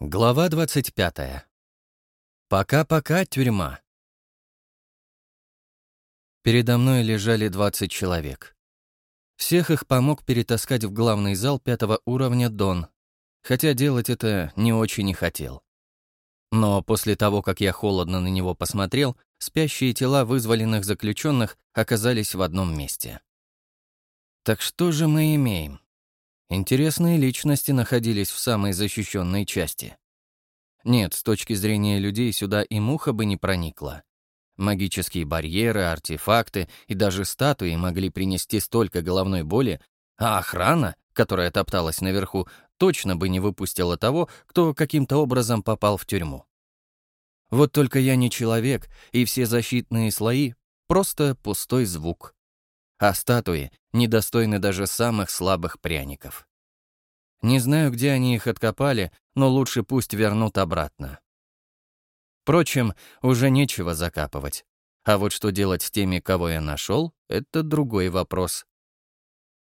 Глава 25. Пока-пока, тюрьма. Передо мной лежали 20 человек. Всех их помог перетаскать в главный зал пятого уровня Дон, хотя делать это не очень и хотел. Но после того, как я холодно на него посмотрел, спящие тела вызволенных заключенных оказались в одном месте. Так что же мы имеем? Интересные личности находились в самой защищенной части. Нет, с точки зрения людей сюда и муха бы не проникла. Магические барьеры, артефакты и даже статуи могли принести столько головной боли, а охрана, которая топталась наверху, точно бы не выпустила того, кто каким-то образом попал в тюрьму. Вот только я не человек, и все защитные слои — просто пустой звук а статуи недостойны даже самых слабых пряников. Не знаю, где они их откопали, но лучше пусть вернут обратно. Впрочем, уже нечего закапывать. А вот что делать с теми, кого я нашел, это другой вопрос.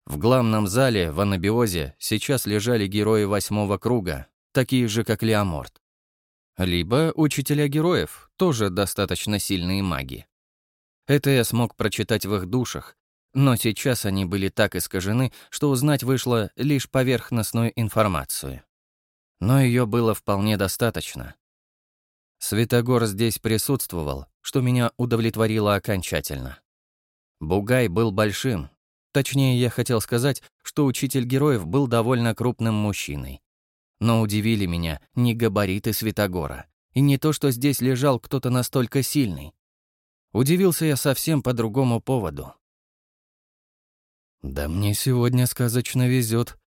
В главном зале, в анабиозе, сейчас лежали герои восьмого круга, такие же, как Леоморт. Либо учителя героев, тоже достаточно сильные маги. Это я смог прочитать в их душах, но сейчас они были так искажены, что узнать вышло лишь поверхностную информацию. Но ее было вполне достаточно. Светогор здесь присутствовал, что меня удовлетворило окончательно. Бугай был большим. Точнее, я хотел сказать, что учитель героев был довольно крупным мужчиной. Но удивили меня не габариты Светогора, и не то, что здесь лежал кто-то настолько сильный. Удивился я совсем по другому поводу. «Да мне сегодня сказочно везет.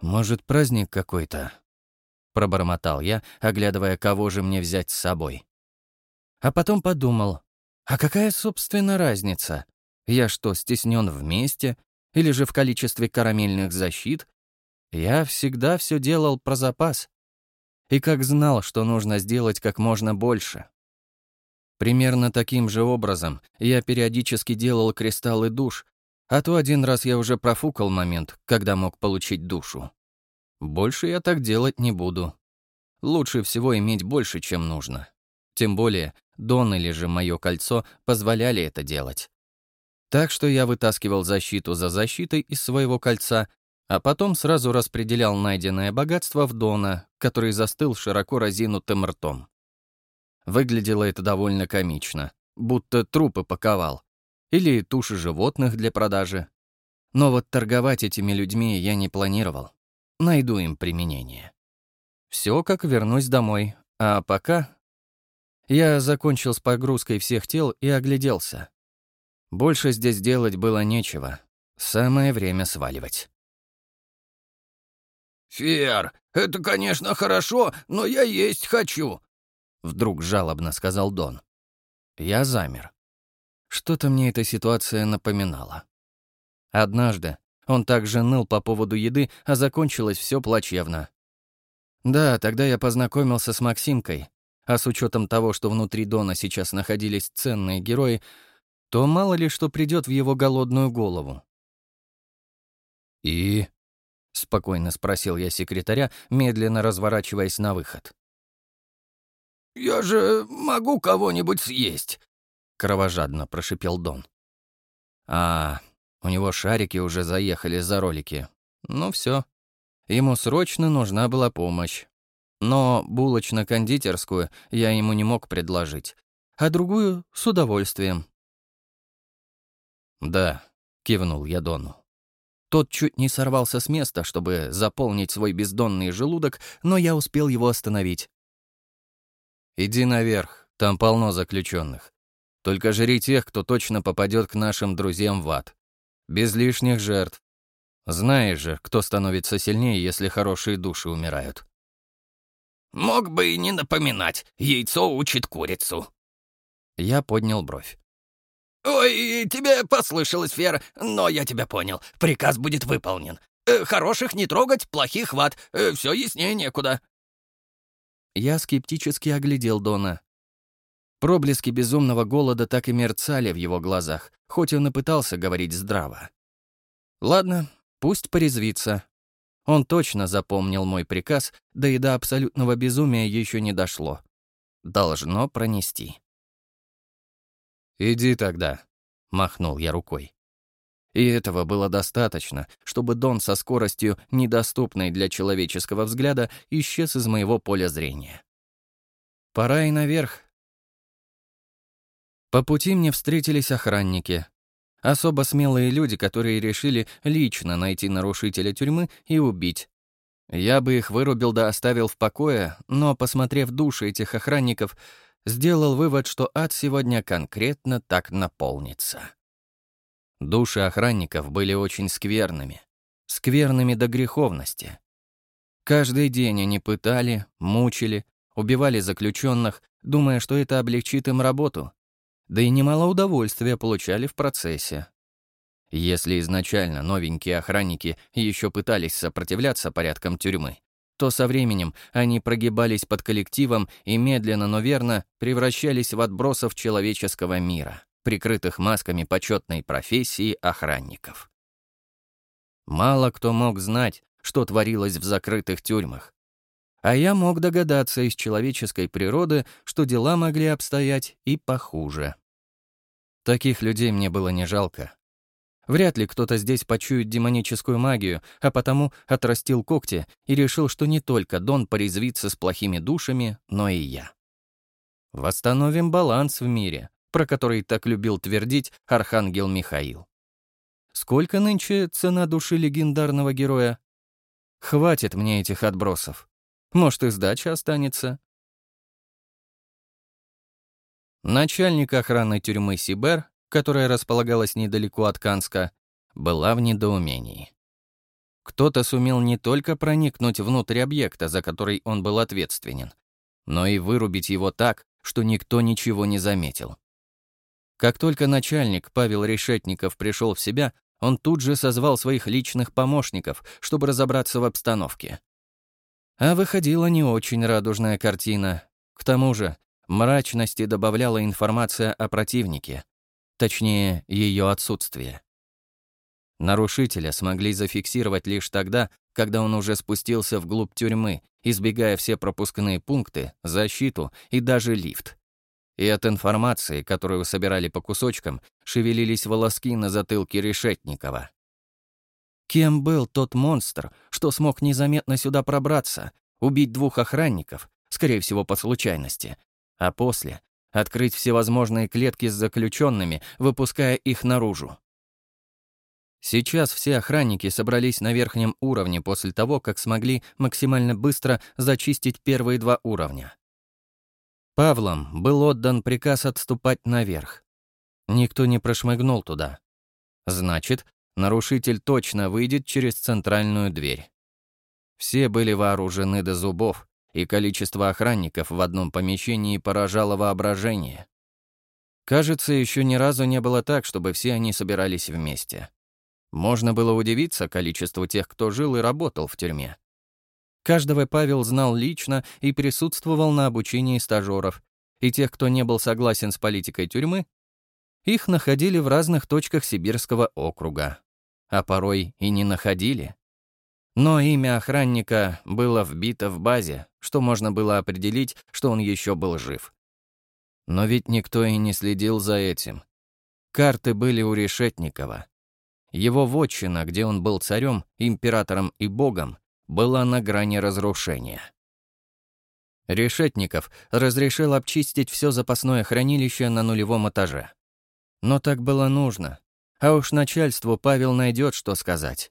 Может, праздник какой-то?» Пробормотал я, оглядывая, кого же мне взять с собой. А потом подумал, а какая, собственно, разница? Я что, стеснен вместе? Или же в количестве карамельных защит? Я всегда все делал про запас. И как знал, что нужно сделать как можно больше. Примерно таким же образом я периодически делал кристаллы душ, а то один раз я уже профукал момент, когда мог получить душу. Больше я так делать не буду. Лучше всего иметь больше, чем нужно. Тем более, Дон или же мое кольцо позволяли это делать. Так что я вытаскивал защиту за защитой из своего кольца, а потом сразу распределял найденное богатство в Дона, который застыл широко разинутым ртом. Выглядело это довольно комично, будто трупы паковал или туши животных для продажи. Но вот торговать этими людьми я не планировал. Найду им применение. Все как вернусь домой, а пока... Я закончил с погрузкой всех тел и огляделся. Больше здесь делать было нечего. Самое время сваливать. «Фер, это, конечно, хорошо, но я есть хочу», — вдруг жалобно сказал Дон. Я замер. Что-то мне эта ситуация напоминала. Однажды он также ныл по поводу еды, а закончилось все плачевно. Да, тогда я познакомился с Максимкой, а с учетом того, что внутри Дона сейчас находились ценные герои, то мало ли что придет в его голодную голову. «И?» — спокойно спросил я секретаря, медленно разворачиваясь на выход. «Я же могу кого-нибудь съесть», кровожадно прошипел Дон. А, у него шарики уже заехали за ролики. Ну все. Ему срочно нужна была помощь. Но булочно-кондитерскую я ему не мог предложить, а другую — с удовольствием. «Да», — кивнул я Дону. Тот чуть не сорвался с места, чтобы заполнить свой бездонный желудок, но я успел его остановить. «Иди наверх, там полно заключенных. Только жри тех, кто точно попадет к нашим друзьям в ад. Без лишних жертв. Знаешь же, кто становится сильнее, если хорошие души умирают. Мог бы и не напоминать. Яйцо учит курицу. Я поднял бровь. «Ой, тебе послышалось, Фер, но я тебя понял. Приказ будет выполнен. Э, хороших не трогать, плохих в ад. Э, все яснее некуда». Я скептически оглядел Дона. Проблески безумного голода так и мерцали в его глазах, хоть он и пытался говорить здраво. Ладно, пусть порезвится. Он точно запомнил мой приказ, да и до абсолютного безумия еще не дошло. Должно пронести. «Иди тогда», — махнул я рукой. И этого было достаточно, чтобы Дон со скоростью, недоступной для человеческого взгляда, исчез из моего поля зрения. Пора и наверх. По пути мне встретились охранники. Особо смелые люди, которые решили лично найти нарушителя тюрьмы и убить. Я бы их вырубил да оставил в покое, но, посмотрев души этих охранников, сделал вывод, что ад сегодня конкретно так наполнится. Души охранников были очень скверными. Скверными до греховности. Каждый день они пытали, мучили, убивали заключенных, думая, что это облегчит им работу. Да и немало удовольствия получали в процессе. Если изначально новенькие охранники еще пытались сопротивляться порядкам тюрьмы, то со временем они прогибались под коллективом и медленно, но верно превращались в отбросов человеческого мира прикрытых масками почетной профессии охранников. Мало кто мог знать, что творилось в закрытых тюрьмах. А я мог догадаться из человеческой природы, что дела могли обстоять и похуже. Таких людей мне было не жалко. Вряд ли кто-то здесь почует демоническую магию, а потому отрастил когти и решил, что не только Дон порезвится с плохими душами, но и я. Восстановим баланс в мире, про который так любил твердить архангел Михаил. Сколько нынче цена души легендарного героя? Хватит мне этих отбросов. Может, и сдача останется. Начальник охраны тюрьмы Сибер, которая располагалась недалеко от Канска, была в недоумении. Кто-то сумел не только проникнуть внутрь объекта, за который он был ответственен, но и вырубить его так, что никто ничего не заметил. Как только начальник Павел Решетников пришел в себя, он тут же созвал своих личных помощников, чтобы разобраться в обстановке. А выходила не очень радужная картина. К тому же, мрачности добавляла информация о противнике, точнее, ее отсутствие. Нарушителя смогли зафиксировать лишь тогда, когда он уже спустился вглубь тюрьмы, избегая все пропускные пункты, защиту и даже лифт. И от информации, которую собирали по кусочкам, шевелились волоски на затылке Решетникова. Кем был тот монстр, что смог незаметно сюда пробраться, убить двух охранников, скорее всего, по случайности, а после открыть всевозможные клетки с заключенными, выпуская их наружу? Сейчас все охранники собрались на верхнем уровне после того, как смогли максимально быстро зачистить первые два уровня. Павлом был отдан приказ отступать наверх. Никто не прошмыгнул туда. Значит, нарушитель точно выйдет через центральную дверь. Все были вооружены до зубов, и количество охранников в одном помещении поражало воображение. Кажется, еще ни разу не было так, чтобы все они собирались вместе. Можно было удивиться количеству тех, кто жил и работал в тюрьме. Каждого Павел знал лично и присутствовал на обучении стажеров, и тех, кто не был согласен с политикой тюрьмы, их находили в разных точках Сибирского округа, а порой и не находили. Но имя охранника было вбито в базе, что можно было определить, что он еще был жив. Но ведь никто и не следил за этим. Карты были у Решетникова. Его вотчина, где он был царем, императором и богом, была на грани разрушения. Решетников разрешил обчистить все запасное хранилище на нулевом этаже. Но так было нужно. А уж начальству Павел найдет, что сказать.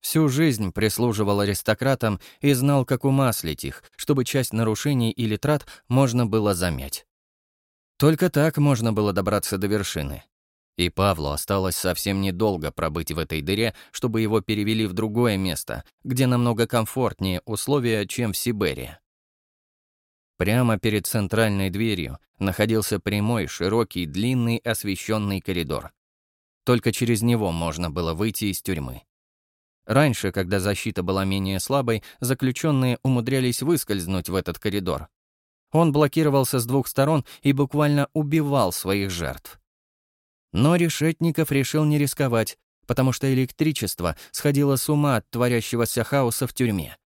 Всю жизнь прислуживал аристократам и знал, как умаслить их, чтобы часть нарушений или трат можно было замять. Только так можно было добраться до вершины. И Павлу осталось совсем недолго пробыть в этой дыре, чтобы его перевели в другое место, где намного комфортнее условия, чем в Сибири. Прямо перед центральной дверью находился прямой, широкий, длинный освещенный коридор. Только через него можно было выйти из тюрьмы. Раньше, когда защита была менее слабой, заключенные умудрялись выскользнуть в этот коридор. Он блокировался с двух сторон и буквально убивал своих жертв. Но Решетников решил не рисковать, потому что электричество сходило с ума от творящегося хаоса в тюрьме.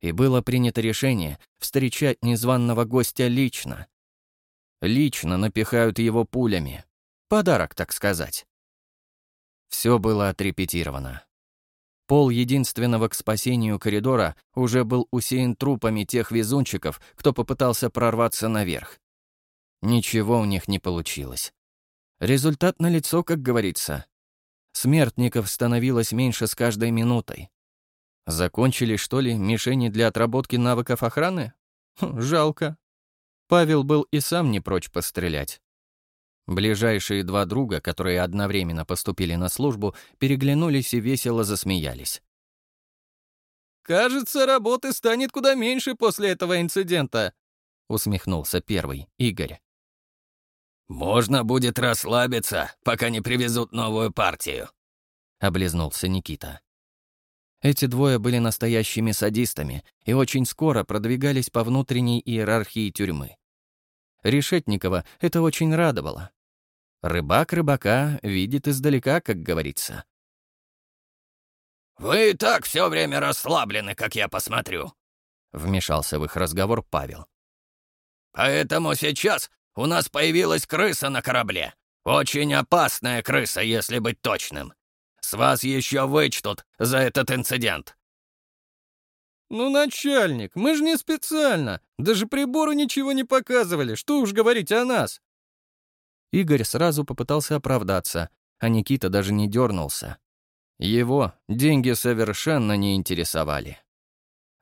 И было принято решение встречать незваного гостя лично. Лично напихают его пулями. Подарок, так сказать. Все было отрепетировано. Пол единственного к спасению коридора уже был усеян трупами тех везунчиков, кто попытался прорваться наверх. Ничего у них не получилось. Результат налицо, как говорится. Смертников становилось меньше с каждой минутой. Закончили, что ли, мишени для отработки навыков охраны? Хм, жалко. Павел был и сам не прочь пострелять. Ближайшие два друга, которые одновременно поступили на службу, переглянулись и весело засмеялись. «Кажется, работы станет куда меньше после этого инцидента», — усмехнулся первый, Игорь. «Можно будет расслабиться, пока не привезут новую партию», — облизнулся Никита. Эти двое были настоящими садистами и очень скоро продвигались по внутренней иерархии тюрьмы. Решетникова это очень радовало. Рыбак рыбака видит издалека, как говорится. «Вы и так все время расслаблены, как я посмотрю», — вмешался в их разговор Павел. «Поэтому сейчас у нас появилась крыса на корабле. Очень опасная крыса, если быть точным. С вас еще вычтут за этот инцидент». «Ну, начальник, мы же не специально. Даже прибору ничего не показывали. Что уж говорить о нас?» Игорь сразу попытался оправдаться, а Никита даже не дернулся. Его деньги совершенно не интересовали.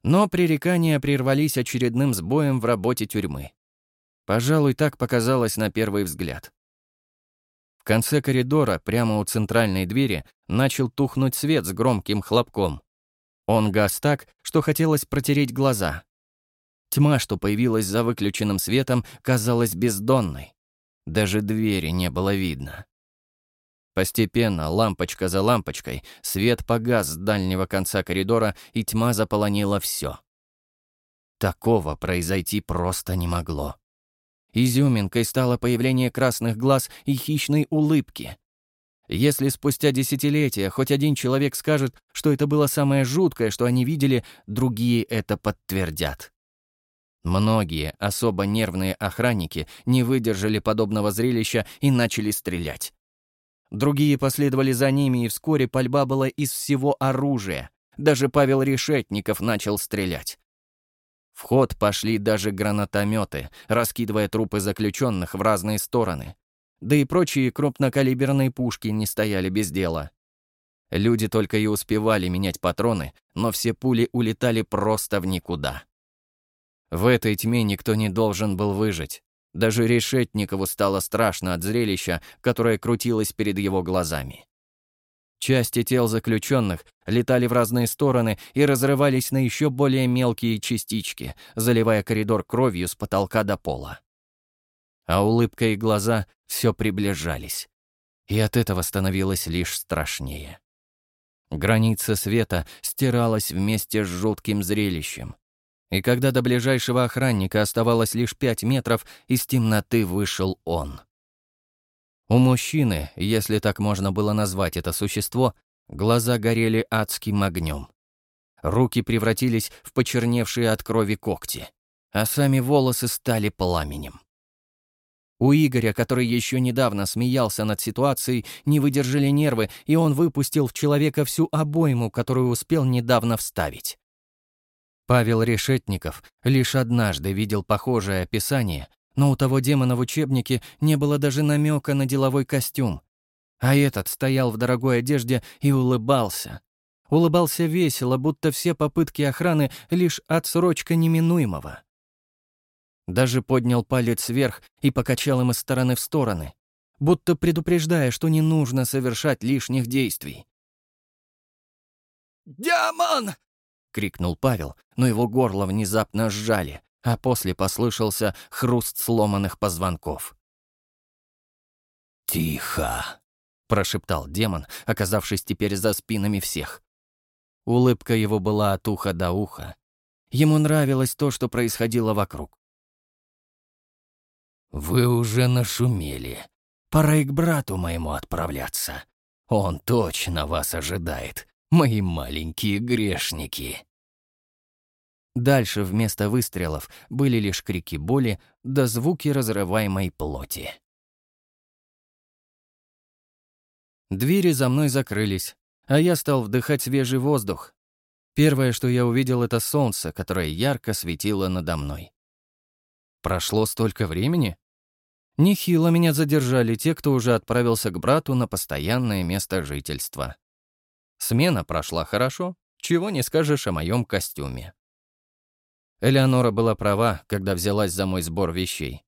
Но пререкания прервались очередным сбоем в работе тюрьмы. Пожалуй, так показалось на первый взгляд. В конце коридора, прямо у центральной двери, начал тухнуть свет с громким хлопком. Он гас так, что хотелось протереть глаза. Тьма, что появилась за выключенным светом, казалась бездонной. Даже двери не было видно. Постепенно, лампочка за лампочкой, свет погас с дальнего конца коридора, и тьма заполонила все. Такого произойти просто не могло. Изюминкой стало появление красных глаз и хищной улыбки. Если спустя десятилетия хоть один человек скажет, что это было самое жуткое, что они видели, другие это подтвердят. Многие особо нервные охранники не выдержали подобного зрелища и начали стрелять. Другие последовали за ними, и вскоре пальба была из всего оружия. Даже Павел Решетников начал стрелять. В ход пошли даже гранатометы, раскидывая трупы заключенных в разные стороны. Да и прочие крупнокалиберные пушки не стояли без дела. Люди только и успевали менять патроны, но все пули улетали просто в никуда. В этой тьме никто не должен был выжить. Даже Решетникову стало страшно от зрелища, которое крутилось перед его глазами. Части тел заключенных летали в разные стороны и разрывались на еще более мелкие частички, заливая коридор кровью с потолка до пола. А улыбка и глаза все приближались. И от этого становилось лишь страшнее. Граница света стиралась вместе с жутким зрелищем. И когда до ближайшего охранника оставалось лишь пять метров, из темноты вышел он. У мужчины, если так можно было назвать это существо, глаза горели адским огнем. Руки превратились в почерневшие от крови когти, а сами волосы стали пламенем. У Игоря, который еще недавно смеялся над ситуацией, не выдержали нервы, и он выпустил в человека всю обойму, которую успел недавно вставить. Павел Решетников лишь однажды видел похожее описание, но у того демона в учебнике не было даже намека на деловой костюм. А этот стоял в дорогой одежде и улыбался. Улыбался весело, будто все попытки охраны — лишь отсрочка неминуемого. Даже поднял палец вверх и покачал им из стороны в стороны, будто предупреждая, что не нужно совершать лишних действий. «Демон!» — крикнул Павел, но его горло внезапно сжали, а после послышался хруст сломанных позвонков. «Тихо!» — прошептал демон, оказавшись теперь за спинами всех. Улыбка его была от уха до уха. Ему нравилось то, что происходило вокруг. «Вы уже нашумели. Пора и к брату моему отправляться. Он точно вас ожидает, мои маленькие грешники. Дальше вместо выстрелов были лишь крики боли да звуки разрываемой плоти. Двери за мной закрылись, а я стал вдыхать свежий воздух. Первое, что я увидел, это солнце, которое ярко светило надо мной. Прошло столько времени? Нехило меня задержали те, кто уже отправился к брату на постоянное место жительства. Смена прошла хорошо, чего не скажешь о моем костюме. Элеонора была права, когда взялась за мой сбор вещей.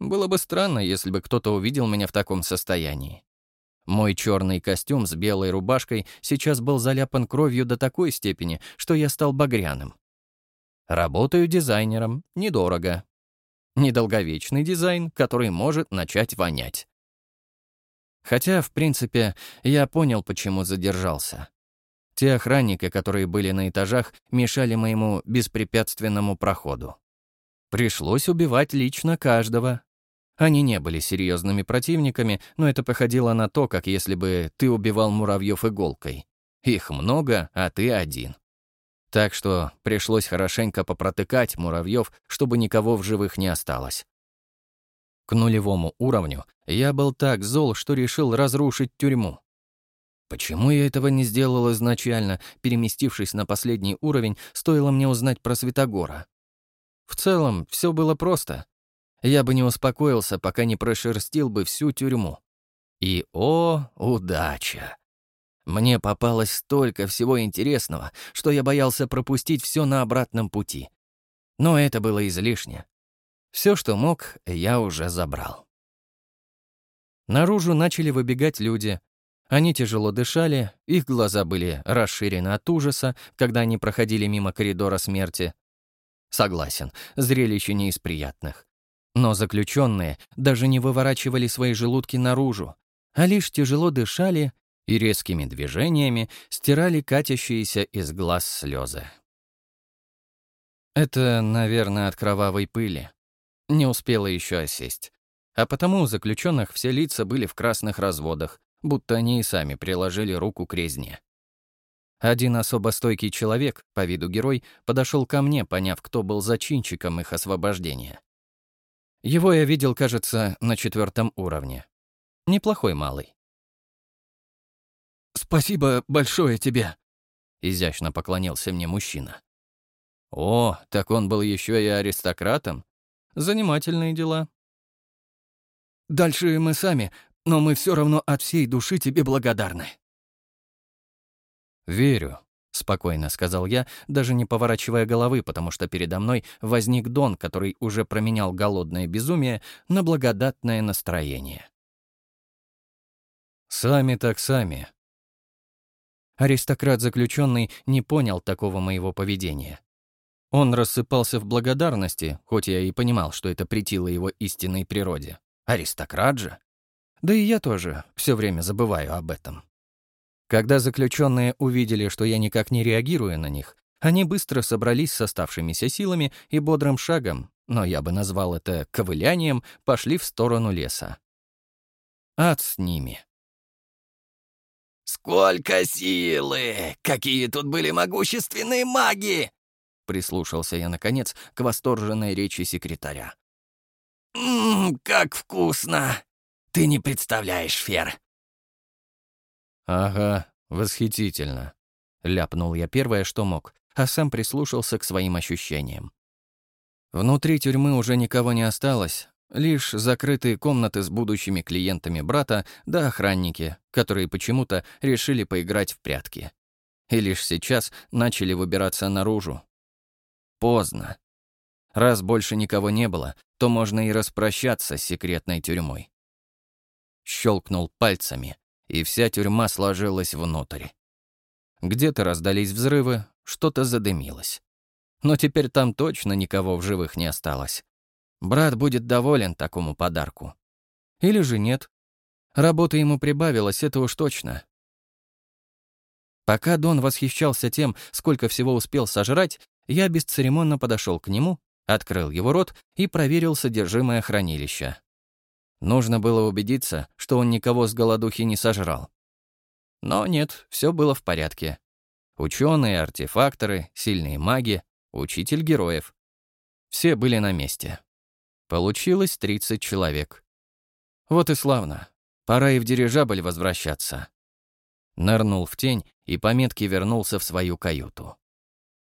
Было бы странно, если бы кто-то увидел меня в таком состоянии. Мой черный костюм с белой рубашкой сейчас был заляпан кровью до такой степени, что я стал багряным. Работаю дизайнером, недорого. Недолговечный дизайн, который может начать вонять. Хотя, в принципе, я понял, почему задержался. Те охранники, которые были на этажах, мешали моему беспрепятственному проходу. Пришлось убивать лично каждого. Они не были серьезными противниками, но это походило на то, как если бы ты убивал муравьев иголкой. Их много, а ты один. Так что пришлось хорошенько попротыкать муравьев, чтобы никого в живых не осталось. К нулевому уровню я был так зол, что решил разрушить тюрьму. Почему я этого не сделал изначально, переместившись на последний уровень, стоило мне узнать про Святогора? В целом, все было просто. Я бы не успокоился, пока не прошерстил бы всю тюрьму. И, о, удача! Мне попалось столько всего интересного, что я боялся пропустить все на обратном пути. Но это было излишне. Все, что мог, я уже забрал. Наружу начали выбегать люди, они тяжело дышали, их глаза были расширены от ужаса, когда они проходили мимо коридора смерти. Согласен, зрелище не из приятных. Но заключенные даже не выворачивали свои желудки наружу, а лишь тяжело дышали и резкими движениями стирали катящиеся из глаз слезы. Это, наверное, от кровавой пыли. Не успела еще осесть. А потому у заключенных все лица были в красных разводах, будто они и сами приложили руку к резне. Один особо стойкий человек, по виду герой, подошел ко мне, поняв, кто был зачинщиком их освобождения. Его я видел, кажется, на четвертом уровне. Неплохой малый. «Спасибо большое тебе», — изящно поклонился мне мужчина. «О, так он был еще и аристократом? Занимательные дела». «Дальше мы сами, но мы все равно от всей души тебе благодарны». «Верю», — спокойно сказал я, даже не поворачивая головы, потому что передо мной возник Дон, который уже променял голодное безумие на благодатное настроение. «Сами так сами». Аристократ-заключенный не понял такого моего поведения. Он рассыпался в благодарности, хоть я и понимал, что это претило его истинной природе. Аристократ же. Да и я тоже все время забываю об этом. Когда заключенные увидели, что я никак не реагирую на них, они быстро собрались с оставшимися силами и бодрым шагом, но я бы назвал это ковылянием, пошли в сторону леса. Ад с ними. «Сколько силы! Какие тут были могущественные маги!» Прислушался я, наконец, к восторженной речи секретаря. «Ммм, как вкусно! Ты не представляешь, Фер!» «Ага, восхитительно», — ляпнул я первое, что мог, а сам прислушался к своим ощущениям. Внутри тюрьмы уже никого не осталось, лишь закрытые комнаты с будущими клиентами брата да охранники, которые почему-то решили поиграть в прятки. И лишь сейчас начали выбираться наружу. Поздно. Раз больше никого не было, то можно и распрощаться с секретной тюрьмой щелкнул пальцами, и вся тюрьма сложилась внутрь. Где-то раздались взрывы, что-то задымилось. Но теперь там точно никого в живых не осталось. Брат будет доволен такому подарку. Или же нет. Работа ему прибавилась, это уж точно. Пока Дон восхищался тем, сколько всего успел сожрать, я бесцеремонно подошел к нему, открыл его рот и проверил содержимое хранилища. Нужно было убедиться, что он никого с голодухи не сожрал. Но нет, все было в порядке. Ученые, артефакторы, сильные маги, учитель героев. Все были на месте. Получилось 30 человек. Вот и славно. Пора и в дирижабль возвращаться. Нырнул в тень и по метке вернулся в свою каюту.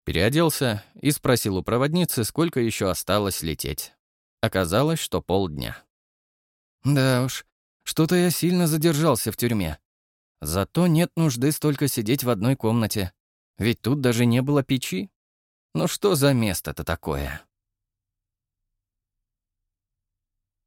Переоделся и спросил у проводницы, сколько еще осталось лететь. Оказалось, что полдня. Да уж, что-то я сильно задержался в тюрьме. Зато нет нужды столько сидеть в одной комнате. Ведь тут даже не было печи. Ну что за место-то такое?